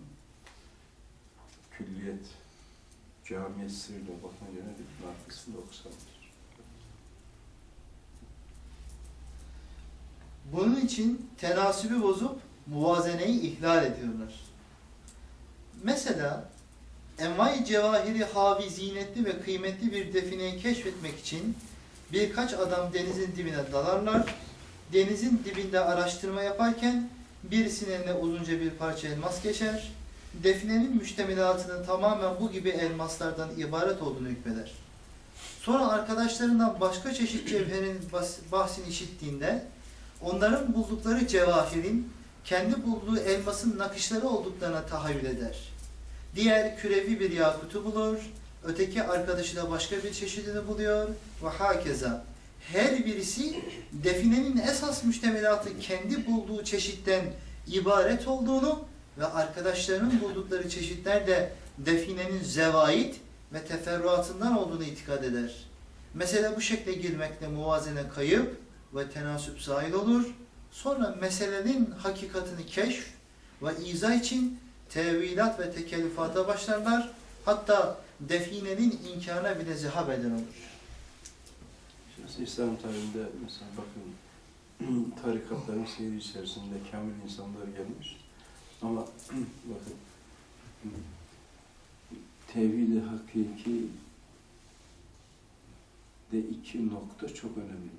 külliyet, camiyet sırrıyla bakınca nedir? Nakıs noksandır. Bunun için tenasübü bozup muvazeneyi ihlal ediyorlar. Mesela envai cevahiri havi zinetli ve kıymetli bir defineyi keşfetmek için birkaç adam denizin dibine dalarlar. Denizin dibinde araştırma yaparken birisinin eline uzunca bir parça elmas geçer. Definenin müştemilatının tamamen bu gibi elmaslardan ibaret olduğunu hükmeder. Sonra arkadaşlarından başka çeşit cevherin bahsini işittiğinde onların buldukları cevahirin kendi bulduğu elmasın nakışları olduklarına tahayyül eder. Diğer kürevi bir yakutu bulur, öteki arkadaşı da başka bir çeşidini buluyor ve hakeza. Her birisi definenin esas müştemilatı kendi bulduğu çeşitten ibaret olduğunu ve arkadaşlarının buldukları çeşitler de definenin zevait ve teferruatından olduğunu itikad eder. Mesele bu şekle girmekle muvazene kayıp ve tenasüp zahil olur. Sonra meselenin hakikatini keşf ve izah için tevilat ve tekellüfata başlarlar. Hatta definenin inkarına bile zehab eden olur. Şimdi İslam tarihinde mesela bakın <clears throat> tarikatların seyri içerisinde kamil insanlar gelmiş. Ama <clears throat> bakın tevhid-i hakiki de iki nokta çok önemlidir.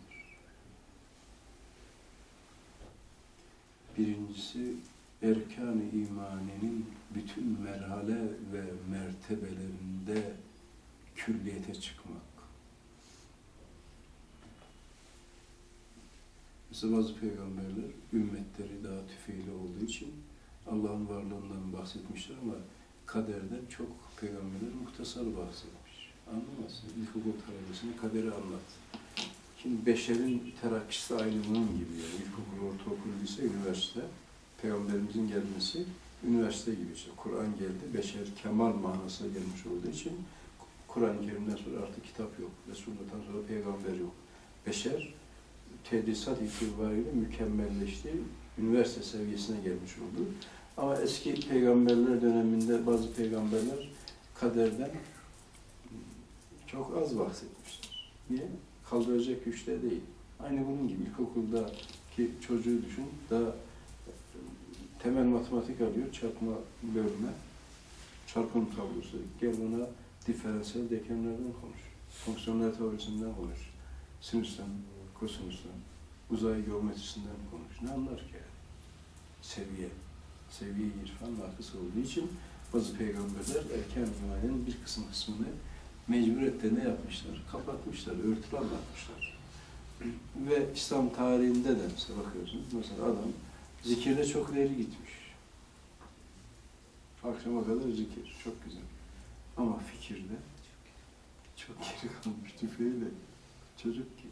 Birincisi erkan-ı imaninin bütün merhale ve mertebelerinde külliyete çıkmak. Mesela bazı peygamberler ümmetleri daha tüfeğli olduğu için Allah'ın varlığından bahsetmişler ama kaderden çok peygamberler muhtasar bahsetmiş. Anlamazsın. İlkokul talebesine kaderi anlat. Şimdi beşerin terakkisi aynı bunun gibi yani. İlkokul, ortaokul, lise, üniversite. Peygamberimizin gelmesi üniversite gibi işte. Kur'an geldi, beşer kemal manasına gelmiş olduğu için Kur'an-ı Kerim'den sonra artık kitap yok. Resulullah'tan sonra peygamber yok. Beşer tedrisat itibariyle mükemmelleşti, üniversite seviyesine gelmiş oldu. Ama eski peygamberler döneminde bazı peygamberler kaderden çok az bahsetmişler. Niye? Kaldıracak güçte değil. Aynı bunun gibi ilkokuldaki çocuğu düşün, daha temel matematik alıyor, çarpma, bölme, çarpım tablosu. Gel ona diferansiyel denklemlerden konuş, fonksiyonel teorisinden konuş, sinüsten, kosinüsten, uzay geometrisinden konuş. Ne anlar ki yani? Seviye. Seviye irfan nakıs olduğu için Bazı peygamberler erken imanın bir kısım kısmını mecburiyetle ne yapmışlar? Kapatmışlar, örtülü anlatmışlar. Ve İslam tarihinde de mesela bakıyorsunuz, mesela adam zikirde çok ileri gitmiş. Akşama kadar zikir, çok güzel. Ama fikirde çok geri kalmış tüfeğiyle. Çocuk gibi.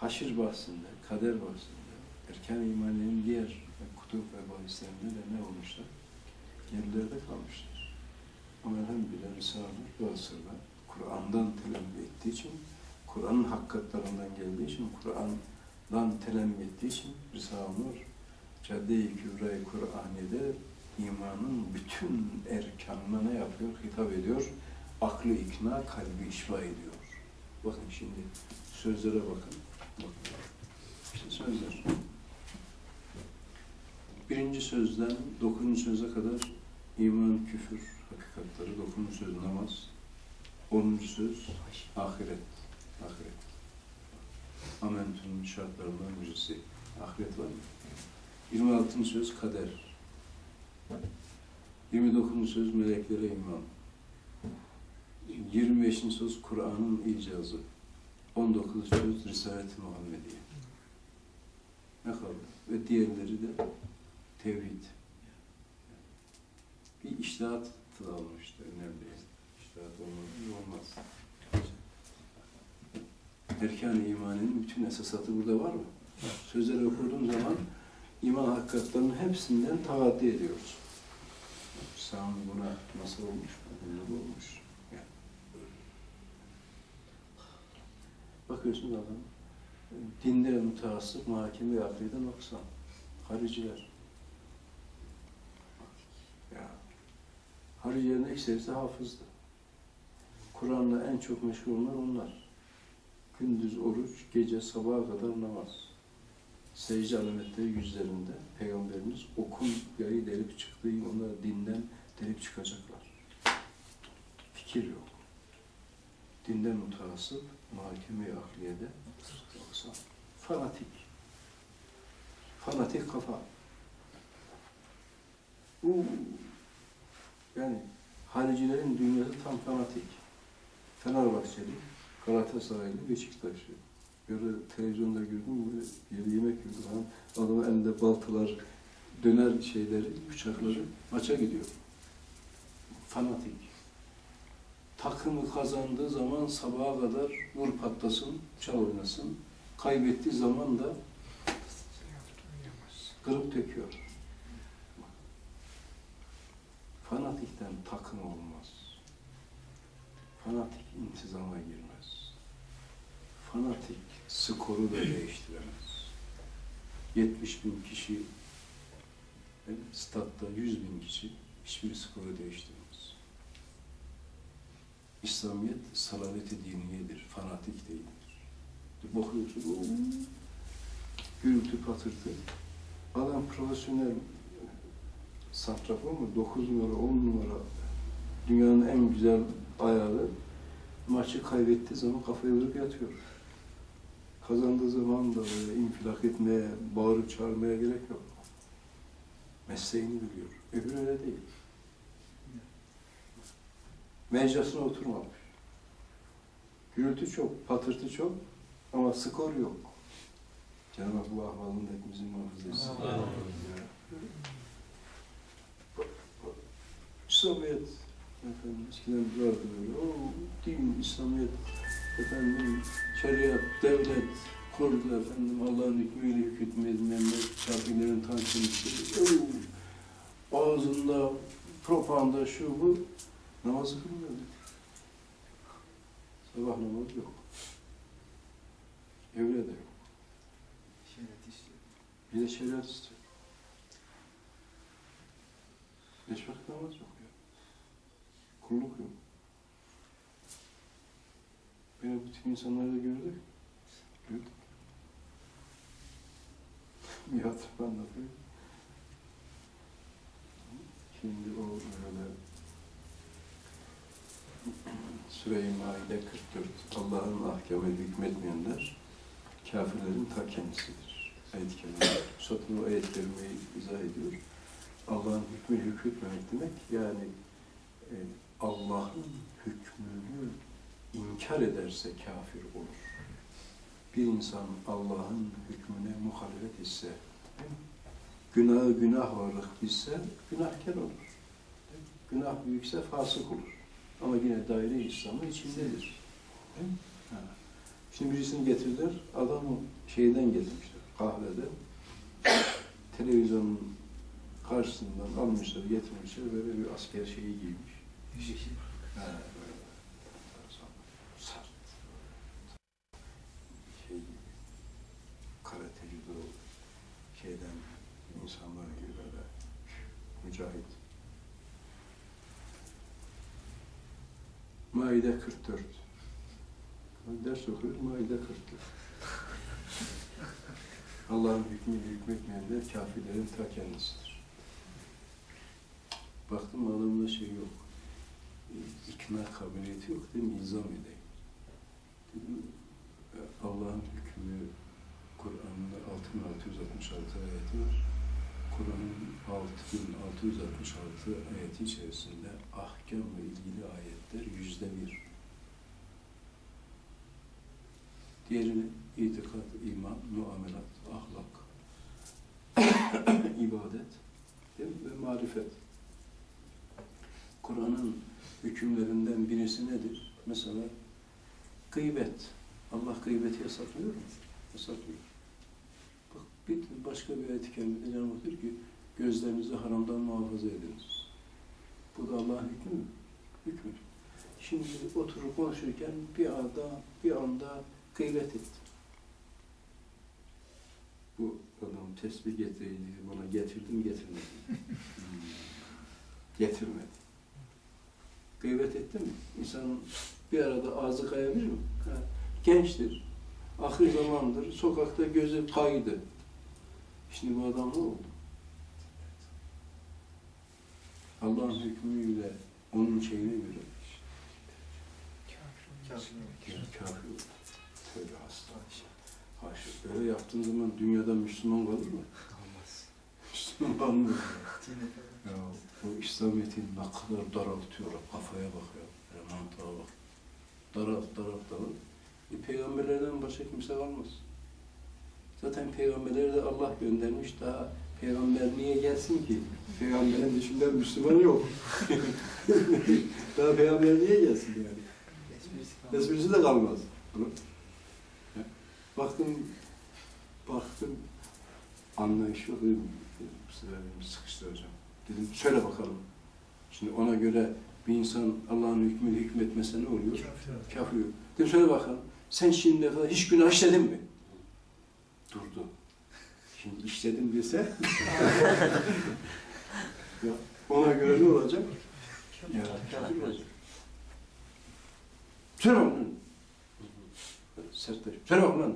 Haşir bahsinde, kader bahsinde, erken imanenin diğer kutup ve bahislerinde de ne olmuşlar? Gerilerde kalmışlar. Ama elhamdülillah Risale-i Basır'da Kur'an'dan telemmi ettiği için, Kur'an'ın hakikatlerinden geldiği için, Kur'an'dan telemmi ettiği için Risale-i Nur, Cadde-i Kübra-i Kur'aniye'de imanın bütün erkanına ne yapıyor? Hitap ediyor. Aklı ikna, kalbi işba ediyor. Bakın şimdi sözlere bakın. bakın. İşte sözler. Birinci sözden dokuzuncu söze kadar iman, küfür, hakikatları. Dokuzuncu söz namaz. Onuncu söz ahiret. Ahiret. Amentünün şartlarından birisi. Ahiret var mı? 26. söz kader. 29. söz meleklere iman. 25. söz Kur'an'ın icazı. 19. söz Risalet-i Muhammediye. Ne kaldı? Ve diğerleri de tevhid. Bir iştihat almıştı önemli. İştihat olmadı olmaz. Erkan-ı imanın bütün esasatı burada var mı? Sözleri okuduğum zaman iman hakikatlerinin hepsinden taaddi ediyoruz. Sami buna nasıl olmuş? Bu olmuş. Yani. Bakıyorsunuz adam, dinde mütehassıp, mahkeme ve akide noksan. Hariciler. Ya. Haricilerin ekserisi hafızdı. Kur'an'la en çok meşhur onlar onlar. Gündüz oruç, gece sabaha kadar namaz secde alametleri yüzlerinde Peygamberimiz okun yayı delip çıktığı onlar dinden delip çıkacaklar. Fikir yok. Dinden mutasip, mahkeme-i ahliyede yoksa fanatik. Fanatik kafa. Bu yani haricilerin dünyası tam fanatik. Fenerbahçeli, Galatasaraylı, Beşiktaşlı. Böyle televizyonda gördüm böyle yeri yemek yiyordu falan. Adamın elinde baltalar, döner şeyleri, bıçakları maça gidiyor. Fanatik. Takımı kazandığı zaman sabaha kadar vur patlasın, çal oynasın. Kaybettiği zaman da kırıp döküyor. Fanatikten takım olmaz. Fanatik intizama girmez. Fanatik skoru da değiştiremez. 70 bin kişi yani statta 100 bin kişi hiçbir skoru değiştirmez. İslamiyet salaveti diniyedir, fanatik değildir. Bakıyorsun, o gürültü patırtı. Adam profesyonel santrafor mu? 9 numara, 10 numara dünyanın en güzel ayağı maçı kaybettiği zaman kafayı vurup yatıyor. Kazandığı zaman da böyle infilak etmeye, bağırıp çağırmaya gerek yok. Mesleğini biliyor. Öbürü öyle değil. Mecrasına oturmamış. Gürültü çok, patırtı çok ama skor yok. Cenab-ı bu ahvalını da hepimizin muhafaza etsin. İslamiyet efendim eskiden vardı böyle. O din, İslamiyet efendim şeriat, devlet kurdu efendim Allah'ın hükmüyle hükmetmez memleket kafirlerin tansiyon ağzında propaganda şu bu namazı kılmıyor. Sabah namazı yok. Evre de yok. Şeriat istiyor. Bir de şeriat istiyor. Beş vakit namaz yok ya. Kulluk yok. Beni bu tip insanları da gördük. Gördük. Bir hatırım anlatayım. Şimdi o böyle Süre-i Maide 44 Allah'ın ahkamı hükmetmeyenler kafirlerin ta kendisidir. Ayet-i o ayet izah ediyor. Allah'ın hükmü hükmetmemek demek yani e, Allah'ın hükmünü inkar ederse kafir olur. Bir insan Allah'ın hükmüne muhalefet etse, günahı günah olarak bilse günahkar olur. Günah büyükse fasık olur. Ama yine daire İslam'ın içindedir. Ha. Şimdi birisini getirdiler, adamı şeyden getirmişler, kahvede. Televizyonun karşısından almışlar, getirmişler, böyle bir asker şeyi giymiş. Ha, böyle. Sert. Şey gibi, karateci de o şeyden insanlar gibi böyle mücahit. Maide 44. Ders okuyoruz, Maide 44. <laughs> Allah'ın hükmüyle hükmetmeyenler kafirlerin ta kendisidir. Baktım adamda şey yok. İkna kabiliyeti yok değil mi? İlzam edeyim. Dedim, e, Allah'ın hükmü Kur'an'da 6666 ayeti var. Kur'an'ın 6666 ayeti içerisinde ahkamla ilgili ayetler yüzde bir. Diğerini itikat, iman, muamelat, ahlak, <coughs> ibadet ve marifet. Kur'an'ın hükümlerinden birisi nedir? Mesela gıybet. Allah gıybeti yasaklıyor mu? Yasaklıyor. Bir başka bir ayet-i kerimede Cenab-ı Hak diyor ki gözlerinizi haramdan muhafaza ediniz. Bu da Allah'ın hükmü mü? Hükmü. Şimdi oturup konuşurken bir anda bir anda gıybet etti. Bu adam tesbih getirdi, bana getirdim getirmedi. <laughs> Getirmedi. Gıybet etti mi? İnsanın bir arada ağzı kayabilir mi? Ha. Gençtir. Ahir zamandır. Sokakta gözü kaydı. Şimdi bu adam ne oldu? Allah'ın hükmüyle onun şeyine göre kafir oldu. Tövbe hasta. Haşa. Böyle yaptığın zaman dünyada Müslüman kalır mı? Olmaz. Müslüman kalmıyor. Ya bu İslamiyet'in ne kadar daraltıyor, kafaya bak ya, yani mantığa bak. Daralt, daralt, daralt. E, peygamberlerden başka kimse kalmaz. Zaten peygamberleri de Allah göndermiş, daha peygamber niye gelsin ki? Peygamberin dışında Müslüman yok. <laughs> daha peygamber niye gelsin yani? Esprisi de kalmaz. Baktım, baktım, anlayış yok. Dedim, bu sefer beni sıkıştıracağım. Dedim, söyle bakalım. Şimdi ona göre bir insan Allah'ın hükmüyle hükmetmese ne oluyor? Kafir. Dedim, söyle bakalım. Sen şimdiye kadar hiç günah işledin mi? Durdu. Şimdi işledim <laughs> ya, ona göre ne olacak? Ya, kafir olacak. Söyle bakalım. Sertleş. Bakalım lan.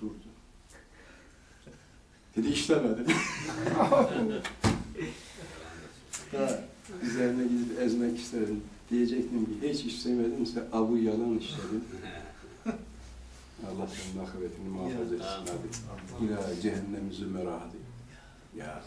Durdu. Dedi işlemedi. Daha <laughs> üzerine gidip ezmek istedim. Diyecektim ki hiç işlemedimse abu yalan işledim. Allah senin akıbetini muhafaza etsin hadi. İlâ cehennem zümera hadi. Ya.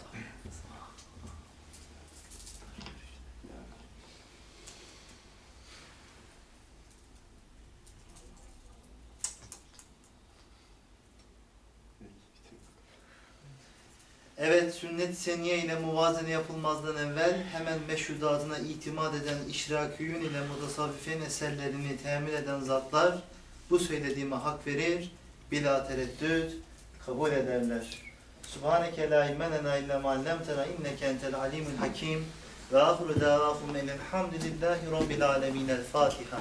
Evet, sünnet-i seniye ile muvazene yapılmazdan evvel hemen meşhudatına itimat eden işrakiyün ile mutasavvifin eserlerini temin eden zatlar bu söylediğime hak verir, bila tereddüt kabul ederler. Subhaneke la ilme illa ma inneke entel alimul hakim ve ahiru davahum elhamdülillahi rabbil alemin. El Fatiha.